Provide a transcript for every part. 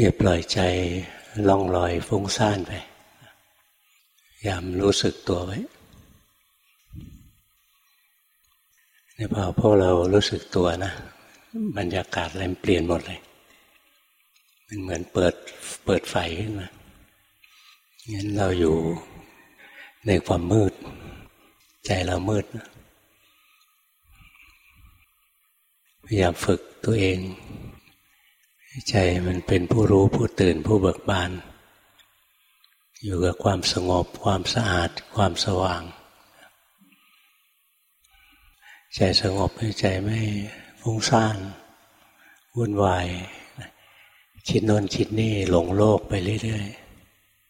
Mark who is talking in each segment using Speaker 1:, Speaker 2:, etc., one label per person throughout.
Speaker 1: อย่าปล่อยใจล่องลอยฟุ้งซ่านไปยามรู้สึกตัวไว้เนี่ยพอพวกเรารู้สึกตัวนะบรรยากาศอะไรเปลี่ยนหมดเลย มันเหมือนเปิดเปิดไฟขึ้นมางั้นเราอยู่ในความมืด ใจเรามืดพยายามฝึกตัวเอง ใจมันเป็นผู้รู้ผู้ตื่นผู้เบิกบาน อยู่กับความสงบ ความสะอาด ความสว่าง ใจสงบให้ใจไม่ฟุ้งซ่านวุ่นวายคิดโน้นคิดนี่หลงโลกไปเรื่อย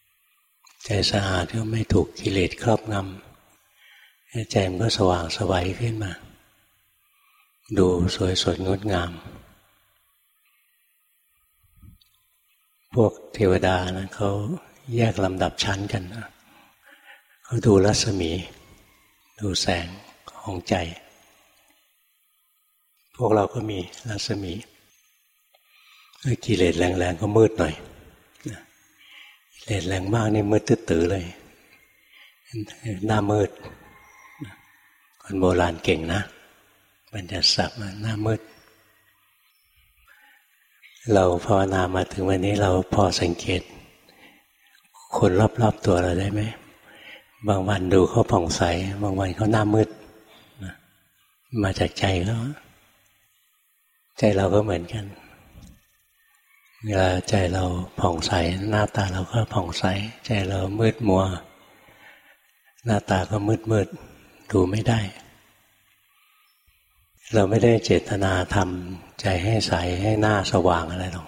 Speaker 1: ๆใจสะอาดก็ไม่ถูกกิเลสครอบงำใจมันก็สว่างสวัยขึ้นมา ดูสวยสดงดงาม พวกเทวดานะเขาแยกลำดับชั้นกันนะเขาดูรัศมี ดูแสงของใจ พวกเราก็มีรัศมีกิเลสแรงๆก็มืดหน่อยกิเลสแรงมากนี่มืดตื้อเลยหน้ามืดคนโบราณเก่งนะมันจะสับมหน้ามืด เราภาวนามาถึงวันนี้เราพอสังเกต คนรอบๆตัวเราได้ไหม บางวันดูเขาผ่องใส บางวันเขาหน้ามืด มาจากใจเขาใจเราก็เหมือนกัน เวลาใจเราผ่องใส หน้าตาเราก็ผ่องใส ใจเรามืดมัว หน้าตาก็มืดมืดดูไม่ได้ เราไม่ได้เจตนาทำใจให้ใสให้หน้าสว่างอะไรหรอก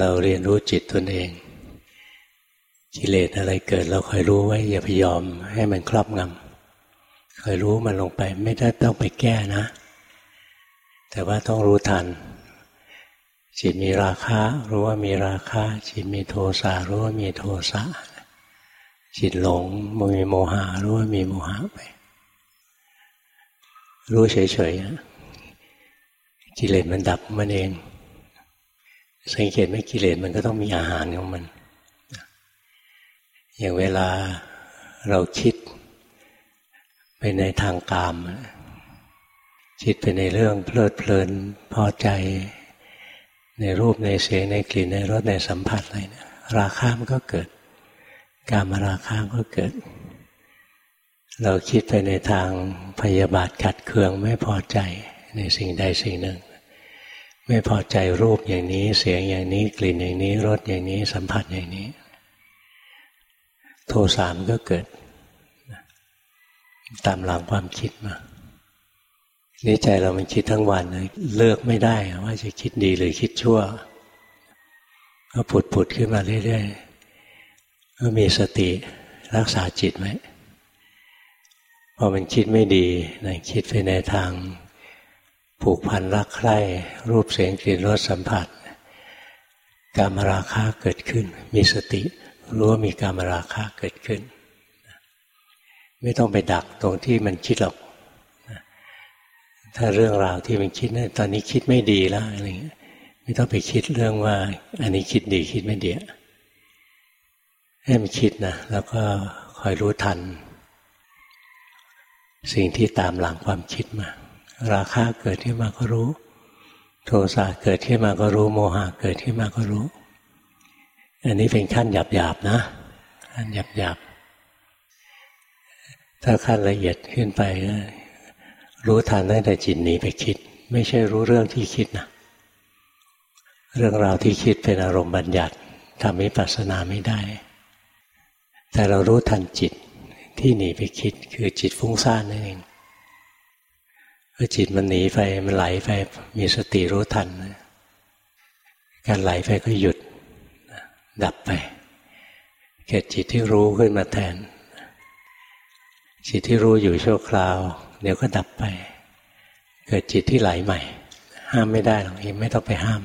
Speaker 1: เราเรียนรู้จิตตนเองกิเลสอะไรเกิดเราคอยรู้ไว้ อย่าพยอมให้มันครอบงำคอยรู้มันลงไป ไม่ได้ต้องไปแก้นะ แต่ว่าต้องรู้ทัน จิตมีราคะ รู้ว่ามีราคะ จิตมีโทสะรู้ว่ามีโทสะจิตหลงมีโมหะรู้ว่ามีโมหะไป รู้เฉยๆกิเลสมันดับมันเอง สังเกตไหมกิเลสมันก็ต้องมีอาหารของมัน อย่างเวลาเราคิดไปในทางกาม คิดไปในเรื่องเพลิดเพลินพอใจ ในรูปในเสียงในกลิ่นในรสในสัมผัสอะไรเนี่ยราคามันก็เกิด การมาราคาก็เกิด เราคิดไปในทางพยาบาทขัดเคืองไม่พอใจในสิ่งใดสิ่งหนึ่ง ไม่พอใจรูปอย่างนี้เสียงอย่างนี้กลิ่นอย่างนี้รสอย่างนี้สัมผัสอย่างนี้ โทสามก็เกิด ตามหลังความคิดมานี่ใจเรามันคิดทั้งวันเลิกไม่ได้ว่าจะคิดดีหรือคิดชั่ว ก็ผุดผุดขึ้นมาเรื่อยๆก็มีสติรักษาจิตไว้ พอมันคิดไม่ดีนะคิดไปในทางผูกพันรักใคร่รูปเสียงกลิ่นรสสัมผัส การมราคะเกิดขึ้น มีสติรู้ว่ามีการมราคะเกิดขึ้น ไม่ต้องไปดักตรงที่มันคิดหรอกถ้าเรื่องราวที่มันคิดนะตอนนี้คิดไม่ดีแล้วอะไรเงี้ยไม่ต้องไปคิดเรื่องว่า อันนี้คิดดีคิดไม่ดีให้มันคิดนะแล้วก็คอยรู้ทัน สิ่งที่ตามหลังความคิดมา ราคะเกิดขึ้นมาก็รู้ โทสะเกิดขึ้นมาก็รู้ โมหะเกิดขึ้นมาก็รู้ อันนี้เป็นขั้นหยาบๆนะขั้นหยาบๆถ้าขั้นละเอียดขึ้นไปรู้ทันตั้งแต่จิตหนีไปคิด ไม่ใช่รู้เรื่องที่คิดนะเรื่องราวที่คิดเป็นอารมณ์บัญญัติทำให้ปัสนาไม่ได้ แต่เรารู้ทันจิต ที่หนีไปคิดคือจิตฟุ้งซ่านนั่นเองพอจิตมันหนีไปมันไหลไปมีสติรู้ทัน การไหลไปก็หยุด ดับไป เกิดจิตที่รู้ขึ้นมาแทน จิตที่รู้อยู่ชั่วคราว เดี๋ยวก็ดับไป เกิดจิตที่ไหลใหม่ ห้ามไม่ได้หรอกไม่ต้องไปห้าม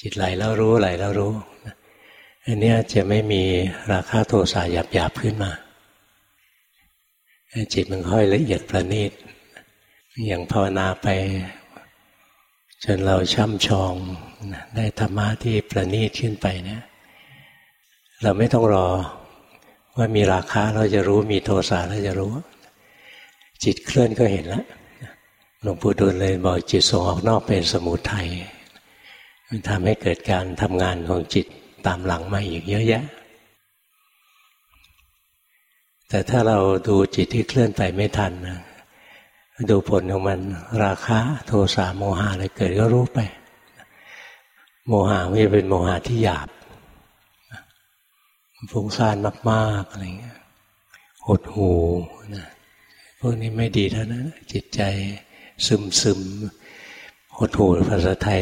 Speaker 1: จิตไหลแล้วรู้ไหลแล้วรู้อันนี้จะไม่มีราคาโทสะหยาบๆขึ้นมา จิตมันค่อยละเอียดประณีต อย่างภาวนาไป จนเราช่ำชองได้ธรรมะที่ประณีตขึ้นไปเนี่ยเราไม่ต้องรอว่ามีราคาเราจะรู้มีโทสะเราจะรู้ จิตเคลื่อนก็เห็นแล้วหลวงปู่ดูลเลยบอกจิตส่งออกนอกเป็นสมุทัยมันทำให้เกิดการทำงานของจิตตามหลังมาอีกเยอะแยะ แต่ถ้าเราดูจิตที่เคลื่อนไปไม่ทันนะดูผลของมันราคะโทสะโมหะอะไรเกิดก็รู้ไป โมหะไม่เป็นโมหะที่หยาบฟุ้งซ่านมากๆอะไรเงี้ยหดหูนะพวกนี้ไม่ดีเท่านั้นจิตใจซึมซึมหดหูภาษาไทย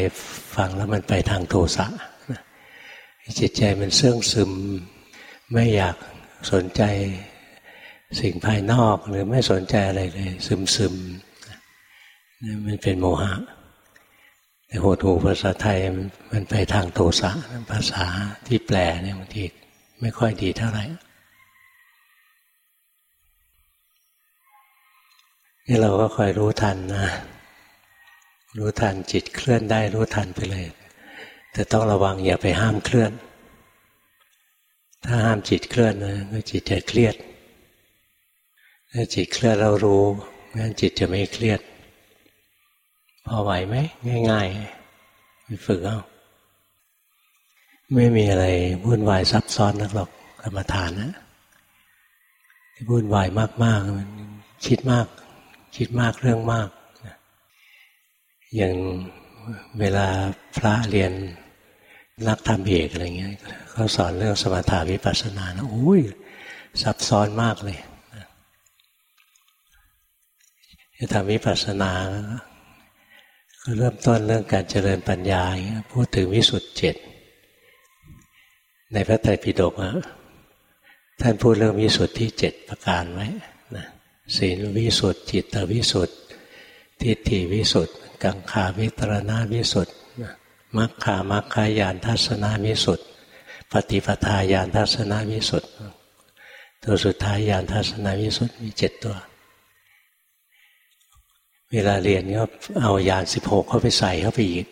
Speaker 1: ฟังแล้วมันไปทางโทสะจิตใจมันเสื่องซึม ไม่อยากสนใจ สิ่งภายนอกหรือไม่สนใจอะไรเลย ซึมซึมนี่มันเป็นโมหะแต่โหดหูภาษาไทยมันไปทางโทสะภาษาที่แปลเนี่ยบางทีไม่ค่อยดีเท่าไหร่นี่เราก็คอยรู้ทันนะรู้ทันจิตเคลื่อนได้รู้ทันไปเลย แต่ต้องระวังอย่าไปห้ามเคลื่อน ถ้าห้ามจิตเคลื่อนนะก็จิตจะเครียด ถ้าจิตเคลื่อนเรารู้งั้นจิตจะไม่เครียด พอไหวไหมง่ายๆไปฝึกเอาไม่มีอะไรวุ่นวายซับซ้อนนักหรอกกรรมฐานนะที่วุ่นวายมากๆมันคิดมาก คิดมากเรื่องมากอย่างเวลาพระเรียนนักธรรมเอกอะไรเงี้ยเขาสอนเรื่องสมถาวิปัสสนานะโอ้ยซับซ้อนมากเลย จะทำวิปัสสนาก็เริ่มต้นเรื่องการเจริญปัญญาพูดถึงวิสุทธิเจ็ดในพระไตรปิฎกท่านพูดเรื่องวิสุทธิเจ็ดประการไว้นะศีลวิสุทธิจิตวิสุทธิทิฏฐิวิสุทธิกังขาวิตรณาวิสุทธิมัคคามัคคายานทัศนาวิสุทธิปฏิปทาญาณทัศนาวิสุทธิตัวสุดท้ายญาณทัศนาวิสุทธิมีเจ็ดตัว เวลาเรียนก็เอายานสิบหกเข้าไปใส่เข้าไปอีก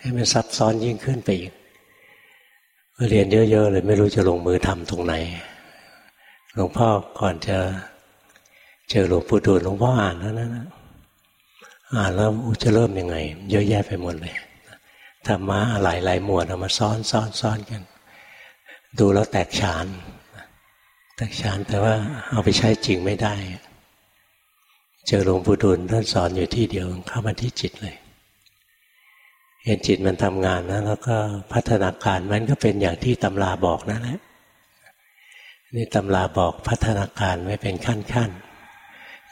Speaker 1: ให้มันซับซ้อนยิ่งขึ้นไปอีกเรียนเยอะๆเลย ไม่รู้จะลงมือทำตรงไหน หลวงพ่อก่อนจะเจอหลวงปู่ดูลหลวงพ่ออ่านแล้วนะอ่านแล้วจะเริ่มยังไง เยอะแยะไปหมดเลยธรรมะหลายหลายหมวดเอามาซ้อนซ้อนซ้อนกัน ดูแล้วแตกฉาน แตกฉานแต่ว่าเอาไปใช้จริงไม่ได้ เจอหลวงปู่ดูลท่านสอนอยู่ที่เดียวเข้ามาที่จิตเลย เห็นจิตมันทำงานนะแล้วก็พัฒนาการมันก็เป็นอย่างที่ตำราบอกนั่นแหละนี่ตำราบอกพัฒนาการไว้เป็นขั้นขั้น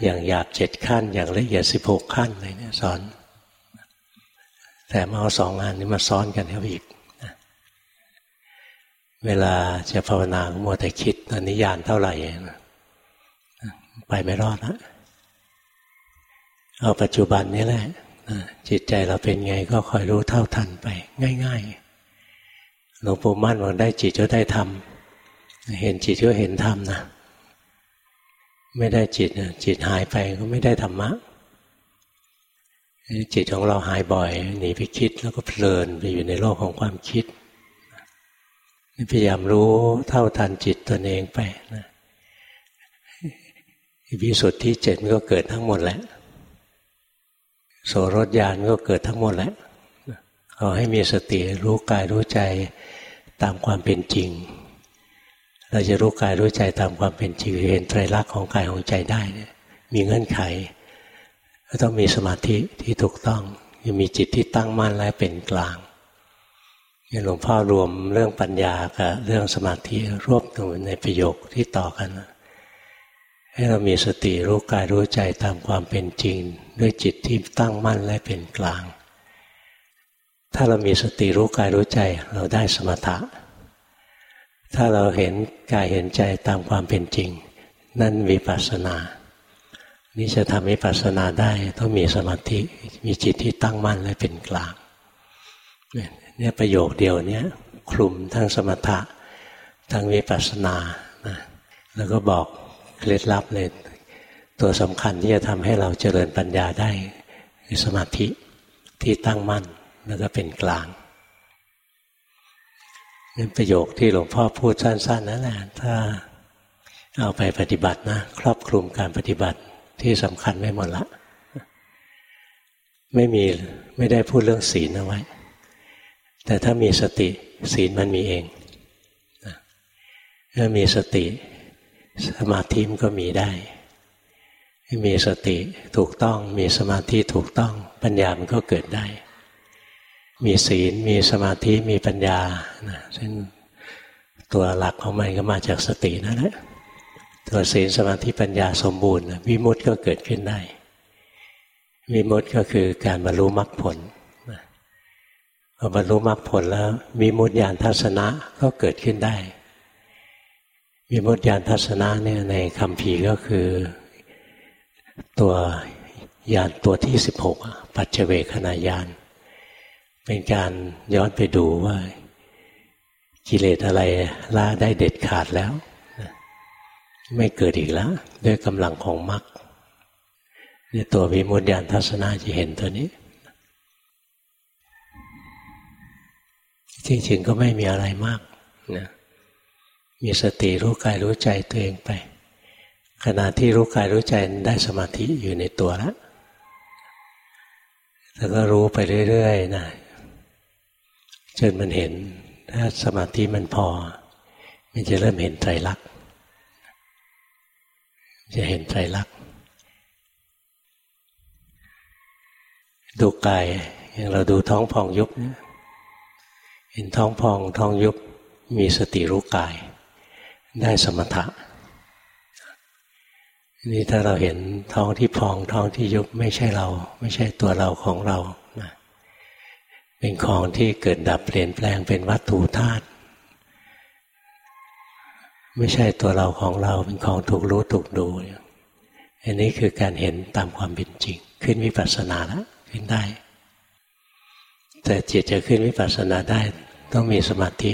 Speaker 1: อย่างหยาบเจ็ดขั้น อย่างละเอียดสิบหกขั้นอะไรเนี่ยสอน แต่มาเอาสองงานนี้มาซ้อนกันเข้าอีกเวลาจะภาวนาโมแต่คิดตอนนี้ยานเท่าไหร่ ไปไม่รอดแล้ว เอาปัจจุบันนี้แหละจิตใจเราเป็นไงก็คอยรู้เท่าทันไป ง่ายๆหลวงปู่มั่นบอกได้จิตก็ได้ทำเห็นจิตก็เห็นธรรมนะไม่ได้จิตจิตหายไปก็ไม่ได้ธรรมะจิตของเราหายบ่อยหนีไปคิดแล้วก็เพลินไปอยู่ในโลกของความคิดพยายามรู้เท่าทันจิตตนเองไปนะวิสุทธิเจ็ดก็เกิดทั้งหมดแหละ โสรถญาณก็เกิดทั้งหมดแหละขอให้มีสติรู้กายรู้ใจตามความเป็นจริง เราจะรู้กายรู้ใจตามความเป็นจริงเห็นไตรลักษณ์ของกายของใจได้ มีเงื่อนไขก็ต้องมีสมาธิที่ถูกต้องยังมีจิตที่ตั้งมั่นและเป็นกลางหลวงพ่อรวมเรื่องปัญญากับเรื่องสมาธิรวบตัวในประโยคที่ต่อกันนะ ให้เรามีสติรู้กายรู้ใจตามความเป็นจริง ด้วยจิตที่ตั้งมั่นและเป็นกลาง ถ้าเรามีสติรู้กายรู้ใจเราได้สมถะ ถ้าเราเห็นกายเห็นใจตามความเป็นจริง นั่นวิปัสสนานี่จะทำวิปัสสนาได้ต้องมีสมาธิมีจิตที่ตั้งมั่นและเป็นกลางเนี่ยประโยคเดียวเนี้ยคลุมทั้งสมถะทั้งวิปัสสนานะแล้วก็บอก เคล็ดลับเลยตัวสำคัญที่จะทำให้เราเจริญปัญญาได้คือสมาธิที่ตั้งมั่นแล้วก็เป็นกลางนั่นประโยคที่หลวงพ่อพูดสั้น ๆนั่นแหละถ้าเอาไปปฏิบัตินะ ครอบคลุมการปฏิบัติที่สำคัญไม่หมดละ ไม่มีไม่ได้พูดเรื่องศีลเอาไว้ แต่ถ้ามีสติศีลมันมีเองถ้ามีสติ สมาธิมันก็มีได้ มีสติถูกต้อง มีสมาธิถูกต้อง ปัญญามันก็เกิดได้ มีศีล มีสมาธิ มีปัญญานะซึ่งตัวหลักของมันก็มาจากสตินั่นแหละตัวศีลสมาธิปัญญาสมบูรณ์วิมุตติก็เกิดขึ้นได้ วิมุตติก็คือการบรรลุมรรคผลพอบรรลุมรรคผลแล้ววิมุตติญาณทัศนะก็เกิดขึ้นได้ วิมุตติญาณทัศนะเนี่ยในคำพีก็คือ ตัวญาณตัวที่สิบหกปัจเจเวคณาญาณเป็นการย้อนไปดูว่า กิเลสอะไรละได้เด็ดขาดแล้ว ไม่เกิดอีกแล้ว ด้วยกำลังของมรรคในตัววิมุตติญาณทัศนาจะเห็นตัวนี้จริงๆก็ไม่มีอะไรมากนะ มีสติรู้กายรู้ใจตัวเองไป ขณะที่รู้กายรู้ใจได้สมาธิอยู่ในตัวแล้วแล้วก็รู้ไปเรื่อยๆนะจนมันเห็น ถ้าสมาธิมันพอ มันจะเริ่มเห็นไตรลักษณ์จะเห็นไตรลักษณ์ดูกายอย่างเราดูท้องพองยุบเห็นท้องพองท้องยุบมีสติรู้กาย ได้สมถะนี่ถ้าเราเห็นท้องที่พองท้องที่ยุบไม่ใช่เรา ไม่ใช่ตัวเราของเรานะเป็นของที่เกิดดับเปลี่ยนแปลงเป็นวัตถุธาตุไม่ใช่ตัวเราของเราเป็นของถูกรู้ถูกดูอันนี้คือการเห็นตามความเป็นจริง ขึ้นวิปัสสนาแล้วขึ้นได้ แต่จิตจะขึ้นวิปัสสนาได้ ต้องมีสมาธิ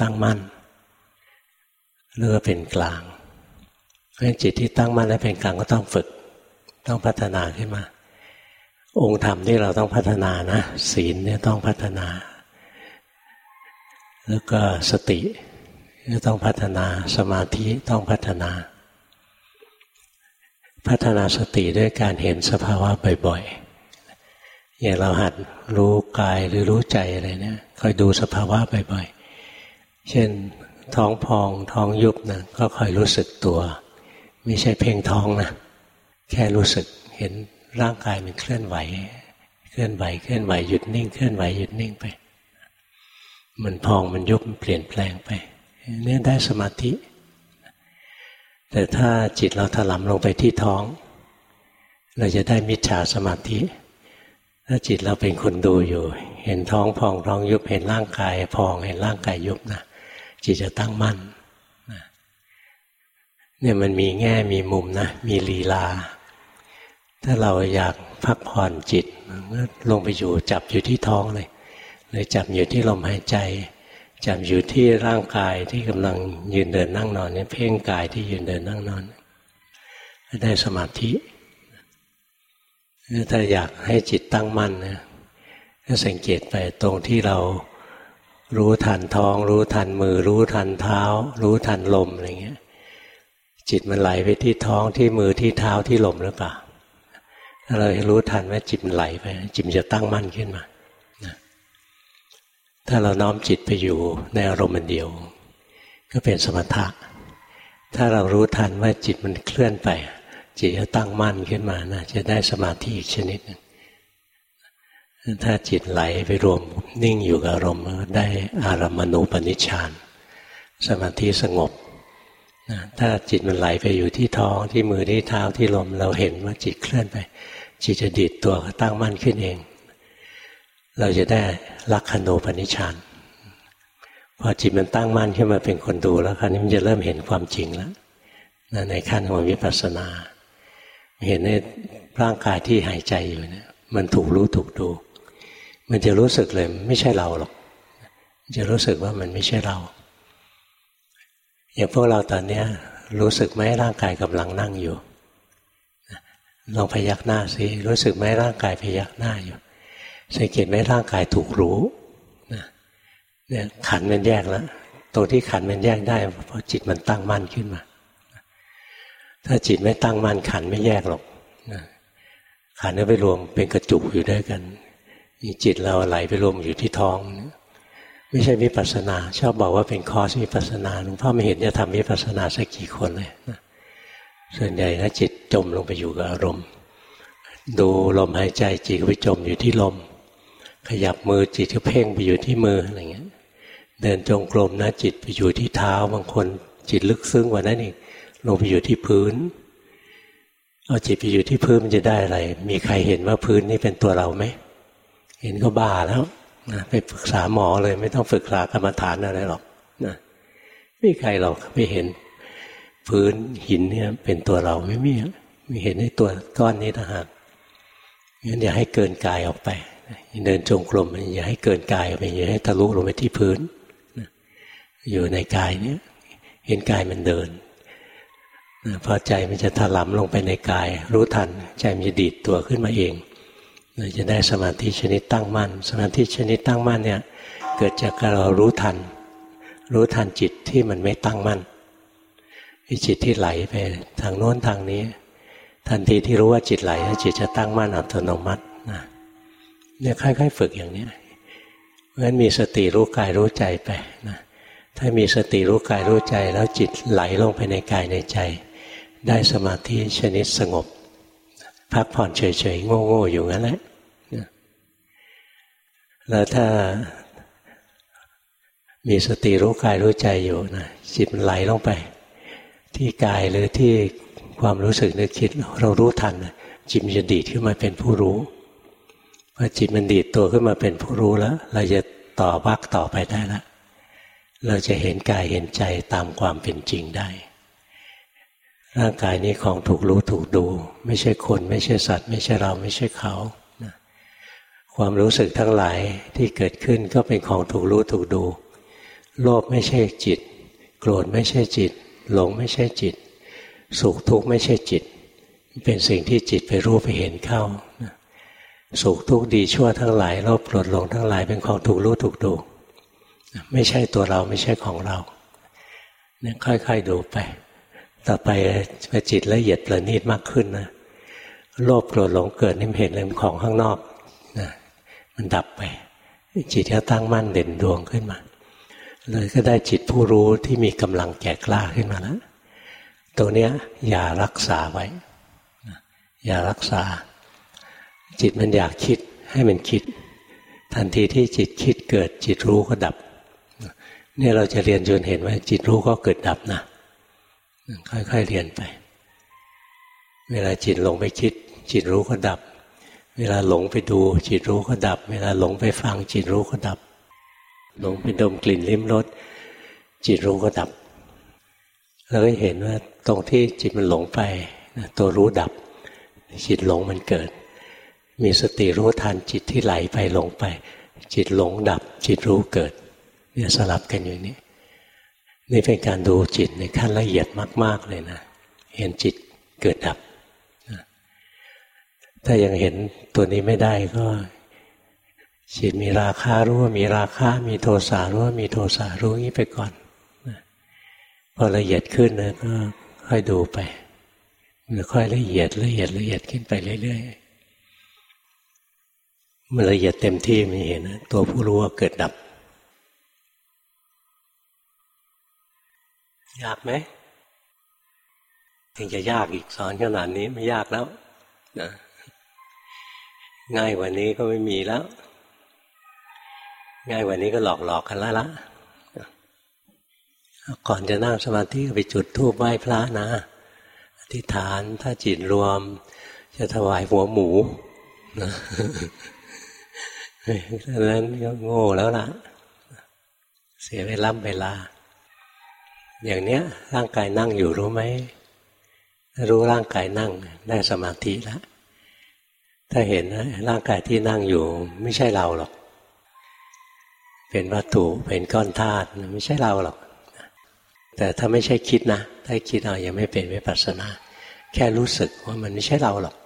Speaker 1: ตั้งมั่น เรือเป็นกลางเพราะจิตที่ตั้งมั่นและเป็นกลางก็ต้องฝึก ต้องพัฒนาขึ้นมา องค์ธรรมที่เราต้องพัฒนานะศีลเนี่ยต้องพัฒนา แล้วก็สติก็ต้องพัฒนาสมาธิต้องพัฒนา พัฒนาสติด้วยการเห็นสภาวะบ่อยๆอย่างเราหัดรู้กายหรือรู้ใจอะไรเนี่ยคอยดูสภาวะบ่อยๆ เช่น ท้องพองท้องยุบนะก็คอยรู้สึกตัว ไม่ใช่เพ่งท้องนะแค่รู้สึกเห็นร่างกายมันเคลื่อนไหว เคลื่อนไหวเคลื่อนไหวหยุดนิ่งเคลื่อนไหวหยุดนิ่งไป มันพองมันยุบเปลี่ยนแปลงไปเนี่ยได้สมาธิ แต่ถ้าจิตเราถลำลงไปที่ท้อง เราจะได้มิจฉาสมาธิ ถ้าจิตเราเป็นคนดูอยู่ เห็นท้องพองท้องยุบเห็นร่างกายพองเห็นร่างกายยุบนะ จิตจะตั้งมั่นเนี่ยมันมีแง่มีมุมนะ มีลีลา ถ้าเราอยากพักผ่อนจิตก็ลงไปอยู่จับอยู่ที่ท้องเลยหรือจับอยู่ที่ลมหายใจ จับอยู่ที่ร่างกายที่กำลังยืนเดินนั่งนอนเนี่ยเพ่งกายที่ยืนเดินนั่งนอนได้สมาธิถ้าอยากให้จิตตั้งมั่นนะก็สังเกตไปตรงที่เรา รู้ทันท้อง รู้ทันมือ รู้ทันเท้า รู้ทันลมอะไรเงี้ย จิตมันไหลไปที่ท้องที่มือที่เท้าที่ลมหรือเปล่าถ้าเรารู้ทันว่าจิตมันไหลไป จิตจะตั้งมั่นขึ้นมาถ้าเราน้อมจิตไปอยู่ในอารมณ์เดียว ก็เป็นสมถะถ้าเรารู้ทันว่าจิตมันเคลื่อนไป จิตจะตั้งมั่นขึ้นมานะจะได้สมาธิอีกชนิดหนึ่ง ถ้าจิตไหลไปรวมนิ่งอยู่กับอารมณ์ได้อารมณูปนิชฌานสมาธิสงบถ้าจิตมันไหลไปอยู่ที่ท้องที่มือที่เท้าที่ลม เราเห็นว่าจิตเคลื่อนไป จิตจะดีดตัวตั้งมั่นขึ้นเอง เราจะได้ลักขณูปนิชฌานพอจิตมันตั้งมั่นขึ้นมาเป็นคนดูแล้วคราวนี้มันจะเริ่มเห็นความจริงแล้วในขั้นของวิปัสสนา เห็นในร่างกายที่หายใจอยู่เนี่ยมันถูกรู้ถูกดู มันจะรู้สึกเลย ไม่ใช่เราหรอก จะรู้สึกว่ามันไม่ใช่เรา อย่างพวกเราตอนนี้รู้สึกไหมร่างกายกำลังนั่งอยู่ลองพยักหน้าสิรู้สึกไหมร่างกายพยักหน้าอยู่สังเกตไหมร่างกายถูกรู้เนี่ยขันมันแยกแล้วตรงที่ขันมันแยกได้ เพราะจิตมันตั้งมั่นขึ้นมา ถ้าจิตไม่ตั้งมั่นขันไม่แยกหรอกขันก็ไปรวมเป็นกระจุกอยู่ด้วยกัน จิตเราไหลไปรวมอยู่ที่ท้องไม่ใช่วิปัสนา ชอบบอกว่าเป็นคอสวิปัสนาหลวงพ่อไม่เห็นจะทำวิปัสนาสักกี่คนเลยนะส่วนใหญ่นะจิตจมลงไปอยู่กับอารมณ์ ดูลมหายใจจิตไปจมอยู่ที่ลม ขยับมือจิตก็เพ่งไปอยู่ที่มืออะไรเงี้ย เดินจงกรมนะจิตไปอยู่ที่เท้าบางคนจิตลึกซึ้งกว่านั้นอีกลงไปอยู่ที่พื้นเอาจิตไปอยู่ที่พื้นมันจะได้อะไร มีใครเห็นว่าพื้นนี่เป็นตัวเราไหม เห็นก็บ้าแล้วนะไปปรึกษาหมอเลย ไม่ต้องฝึกษากรรมฐานอะไรหรอกนะไม่ใครหรอกไม่เห็น พื้นหินเนี่ยเป็นตัวเราไม่มีไม่เห็นในตัวก้อนนี้นะฮะงั้นอย่าให้เกินกายออกไปเดินจงกรมอย่าให้เกินกายออกไปอย่าให้ทะลุลงไปที่พื้นอยู่ในกายเนี้ยเห็นกายมันเดินพอใจมันจะถลำลงไปในกาย รู้ทันใจมันจะดีดตัวขึ้นมาเอง เราจะได้สมาธิชนิดตั้งมั่น สมาธิชนิดตั้งมั่นเนี่ยเกิดจากการเรารู้ทัน รู้ทันจิตที่มันไม่ตั้งมั่นจิตที่ไหลไปทางโน้นทางนี้ ทันทีที่รู้ว่าจิตไหลจิตจะตั้งมั่นอัตโนมัตินะเนี่ยค่อยๆฝึกอย่างนี้เพราะฉะนั้นมีสติรู้กายรู้ใจไปนะถ้ามีสติรู้กายรู้ใจ แล้วจิตไหลลงไปในกายในใจ ได้สมาธิชนิดสงบ พักผ่อนเฉยๆโง่ๆอยู่งั้นแหละแล้วถ้ามีสติรู้กายรู้ใจอยู่นะจิตมันไหลลงไป ที่กายหรือที่ความรู้สึกนึกคิด เรารู้ทันจิตมันจะดีดขึ้นมาเป็นผู้รู้พอจิตมันดีดตัวขึ้นมาเป็นผู้รู้แล้ว เราจะต่อวักต่อไปได้แล้วเราจะเห็นกายเห็นใจตามความเป็นจริงได้ ร่างกายนี้ของถูกรู้ถูกดู ไม่ใช่คน ไม่ใช่สัตว์ ไม่ใช่เราไม่ใช่เขาความรู้สึกทั้งหลายที่เกิดขึ้นก็เป็นของถูกรู้ถูกดู โลภไม่ใช่จิต โกรธไม่ใช่จิต หลงไม่ใช่จิต สุขทุกข์ไม่ใช่จิต เป็นสิ่งที่จิตไปรู้ไปเห็นเข้าสุขทุกข์ดีชั่วทั้งหลายโลภโกรธหลงทั้งหลายเป็นของถูกรู้ถูกดู ไม่ใช่ตัวเราไม่ใช่ของเราเนี่ยค่อย ๆ ดูไป ต่อไปจิตละเอียดประณีตมากขึ้นนะโลภโกรธหลงเกิดนี่เห็นเลยของข้างนอกนะมันดับไป จิตก็ตั้งมั่นเด่นดวงขึ้นมา เลยก็ได้จิตผู้รู้ที่มีกำลังแก่กล้าขึ้นมาแล้วตัวเนี้ยอย่ารักษาไว้ อย่ารักษา จิตมันอยากคิดให้มันคิด ทันทีที่จิตคิดเกิด จิตรู้ก็ดับ เนี่ยเราจะเรียนจนเห็นว่าจิตรู้ก็เกิดดับนะ ค่อยๆเรียนไป เวลาจิตหลงไปคิด จิตรู้ก็ดับ เวลาหลงไปดู จิตรู้ก็ดับ เวลาหลงไปฟัง จิตรู้ก็ดับ หลงไปดมกลิ่นลิ้มรสจิตรู้ก็ดับเราก็เห็นว่าตรงที่จิตมันหลงไปตัวรู้ดับ จิตหลงมันเกิด มีสติรู้ทันจิตที่ไหลไปหลงไป จิตหลงดับ จิตรู้เกิดเนี่ยสลับกันอยู่นี้ นี่เป็นการดูจิตในขั้นละเอียดมาก ๆเลยนะ เห็นจิตเกิดดับ ถ้ายังเห็นตัวนี้ไม่ได้ก็จิตมีราคารู้ว่ามีราคามีโทสะรู้ว่ามีโทสะรู้งี้ไปก่อนพอละเอียดขึ้นนะก็ค่อยดูไปมันค่อยละเอียดละเอียดละเอียดขึ้นไปเรื่อยๆมันละเอียดเต็มที่มันเห็นนะตัวผู้รู้ว่าเกิดดับ ยากไหมถึงจะยากอีกสอนขนาดนี้ไม่ยากแล้วนะง่ายกว่านี้ก็ไม่มีแล้ว ง่ายกว่านี้ก็หลอกหลอกกันแล้วละก่อนจะนั่งสมาธิไปจุดธูปไหว้พระนะอธิษฐานถ้าจิตรวม จะถวายหัวหมูนะดังนั้นก็โง่แล้วล่ะ เสียเวลาเวลา อย่างเนี้ย ร่างกายนั่งอยู่รู้ไหมรู้ร่างกายนั่งได้สมาธิแล้วถ้าเห็นนะร่างกายที่นั่งอยู่ ไม่ใช่เราหรอก เป็นวัตถุเป็นก้อนธาตุไม่ใช่เราหรอก แต่ถ้าไม่ใช่คิดนะถ้าคิดเอายังไม่เป็นวิปัสสนา แค่รู้สึกว่ามันไม่ใช่เราหรอก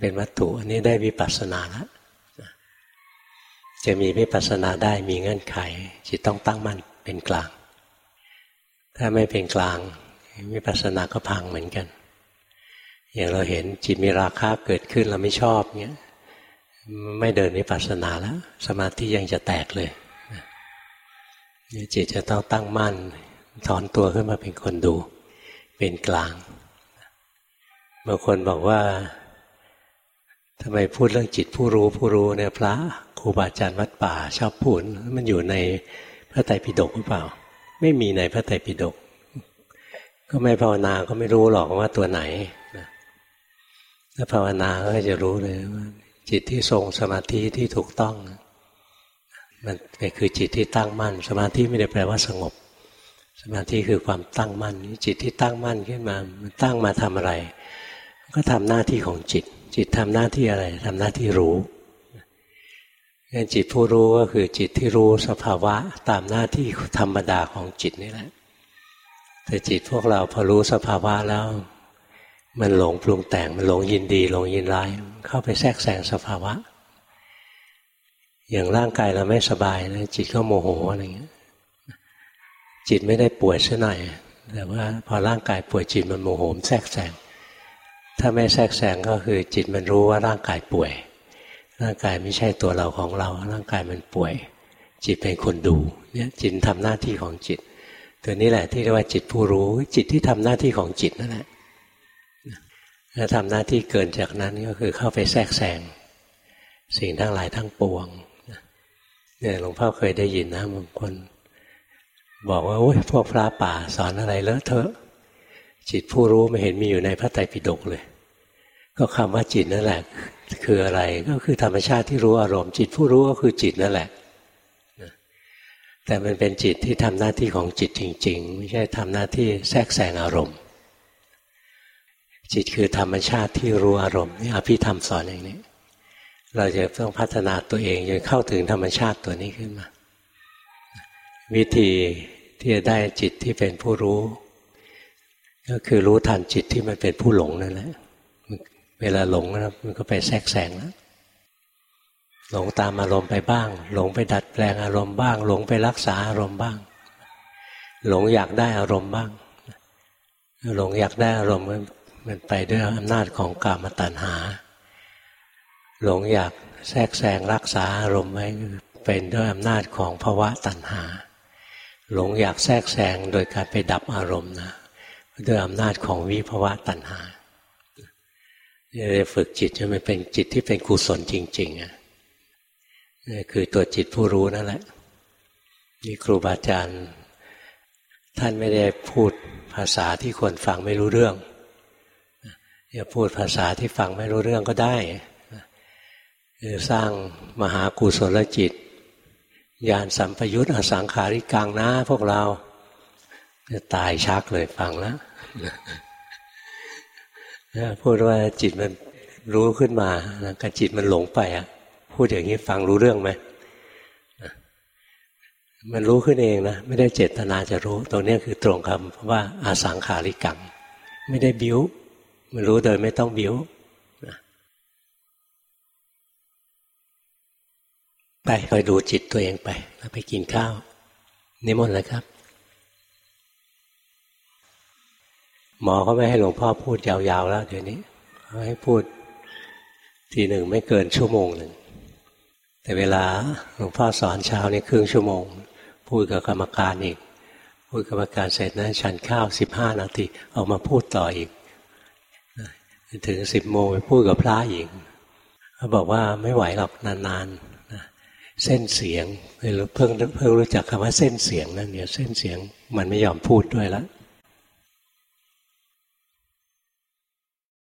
Speaker 1: เป็นวัตถุอันนี้ได้วิปัสสนาแล้วจะมีวิปัสสนาได้มีเงื่อนไขจิตต้องตั้งมั่นเป็นกลาง ถ้าไม่เป็นกลางวิปัสสนาก็พังเหมือนกัน อย่างเราเห็นจิตมีราคะเกิดขึ้นเราไม่ชอบเงี้ยไม่เดินวิปัสสนาแล้ว สมาธิยังจะแตกเลยจิตจะต้องตั้งมั่น ถอนตัวขึ้นมาเป็นคนดู เป็นกลางบางคนบอกว่าทำไมพูดเรื่องจิตผู้รู้ผู้รู้เนี่ยพระครูบาอาจารย์วัดป่าชอบพูดมันอยู่ในพระไตรปิฎกหรือเปล่า ไม่มีในพระไตรปิฎกก็ไม่ภาวนาก็ไม่รู้หรอกว่าตัวไหนถ้าภาวนาก็จะรู้เลยว่า จิตที่ทรงสมาธิที่ถูกต้อง มันคือจิตที่ตั้งมั่น สมาธิไม่ได้แปลว่าสงบ สมาธิคือความตั้งมั่น จิตที่ตั้งมั่นขึ้นมา มันตั้งมาทำอะไร ก็ทำหน้าที่ของจิต จิตทำหน้าที่อะไรทำหน้าที่รู้ งั้นจิตผู้รู้ก็คือจิตที่รู้สภาวะตามหน้าที่ธรรมดาของจิตนี่แหละ แต่จิตพวกเราพอรู้สภาวะแล้ว มันหลงปรุงแต่งมันหลงยินดีหลงยินร้าย เข้าไปแทรกแซงสภาวะ อย่างร่างกายเราไม่สบายนะจิตก็โมโหอะไรเงี้ย จิตไม่ได้ป่วยซะหน่อยแต่ว่าพอร่างกายป่วยจิตมันโมโหมแทรกแซงถ้าไม่แทรกแซงก็คือจิตมันรู้ว่าร่างกายป่วย ร่างกายไม่ใช่ตัวเราของเรา ร่างกายมันป่วย จิตเป็นคนดู เนี่ยจิตทำหน้าที่ของจิต ตัวนี้แหละที่เรียกว่าจิตผู้รู้ จิตที่ทำหน้าที่ของจิตนั่นแหละถ้าทำหน้าที่เกินจากนั้นก็คือเข้าไปแทรกแซงสิ่งทั้งหลายทั้งปวงเนี่ยหลวงพ่อเคยได้ยินนะบางคน บอกว่าโอ้ยพวกพระป่าสอนอะไรเลอะเทอะ จิตผู้รู้ไม่เห็นมีอยู่ในพระไตรปิฎกเลย ก็คำว่าจิตนั่นแหละ คืออะไรก็คือธรรมชาติที่รู้อารมณ์จิตผู้รู้ก็คือจิตนั่นแหละแต่มันเป็นจิตที่ทำหน้าที่ของจิตจริง ๆ ไม่ใช่ทำหน้าที่แทรกแซงอารมณ์ จิตคือธรรมชาติที่รู้อารมณ์นี่อภิธรรมสอนอย่างนี้ เราจะต้องพัฒนาตัวเองจนเข้าถึงธรรมชาติตัวนี้ขึ้นมา วิธีที่จะได้จิตที่เป็นผู้รู้ ก็คือรู้ทันจิตที่มันเป็นผู้หลงนั่นแหละ เวลาหลงแล้วมันก็ไปแทรกแซงแล้วหลงตามอารมณ์ไปบ้าง หลงไปดัดแปลงอารมณ์บ้าง หลงไปรักษาอารมณ์บ้าง หลงอยากได้อารมณ์บ้าง หลงอยากได้อารมณ์มันไปด้วยอำนาจของกามตัณหา หลงอยากแทรกแซงรักษาอารมณ์ไว้เป็นด้วยอำนาจของภาวะตัณหา หลงอยากแทรกแซงโดยการไปดับอารมณ์นะด้วยอำนาจของวิภาวะตัณหา จะฝึกจิตจะมันเป็นจิตที่เป็นกุศลจริง ๆอะนี่คือตัวจิตผู้รู้นั่นแหละนี่ครูบาอาจารย์ ท่านไม่ได้พูดภาษาที่คนฟังไม่รู้เรื่องจะพูดภาษาที่ฟังไม่รู้เรื่องก็ได้คือสร้างมหากุศลจิตญาณสัมปยุตอสังขาริกังนะพวกเราจะตายชักเลยฟังแล้ว พูดว่าจิตมันรู้ขึ้นมากับจิตมันหลงไปอะ พูดอย่างนี้ฟังรู้เรื่องไหมมันรู้ขึ้นเองนะไม่ได้เจตนาจะรู้ตรงนี้คือตรงคำว่าอาสังขาริกังไม่ได้บิ้ว มันรู้โดยไม่ต้องบิ้วไปคอยดูจิตตัวเองไป แล้วไปกินข้าวนิมนต์เลยครับ หมอเขาไม่ให้หลวงพ่อพูดยาวๆแล้วเดี๋ยวนี้เขาให้พูดทีหนึ่งไม่เกินชั่วโมงหนึ่งแต่เวลาหลวงพ่อสอนเช้านี่ครึ่งชั่วโมง พูดกับกรรมการอีก พูดกรรมการเสร็จนะฉันข้าวสิบห้านาทีออกมาพูดต่ออีกถึงสิบโมงไปพูดกับพระหญิงเขาบอกว่าไม่ไหวหรอกนานๆเส้นเสียงเพิ่งเพิ่งรู้จักคำว่าเส้นเสียงนั่นเนี่ยเส้นเสียงมันไม่ยอมพูดด้วยแล้ว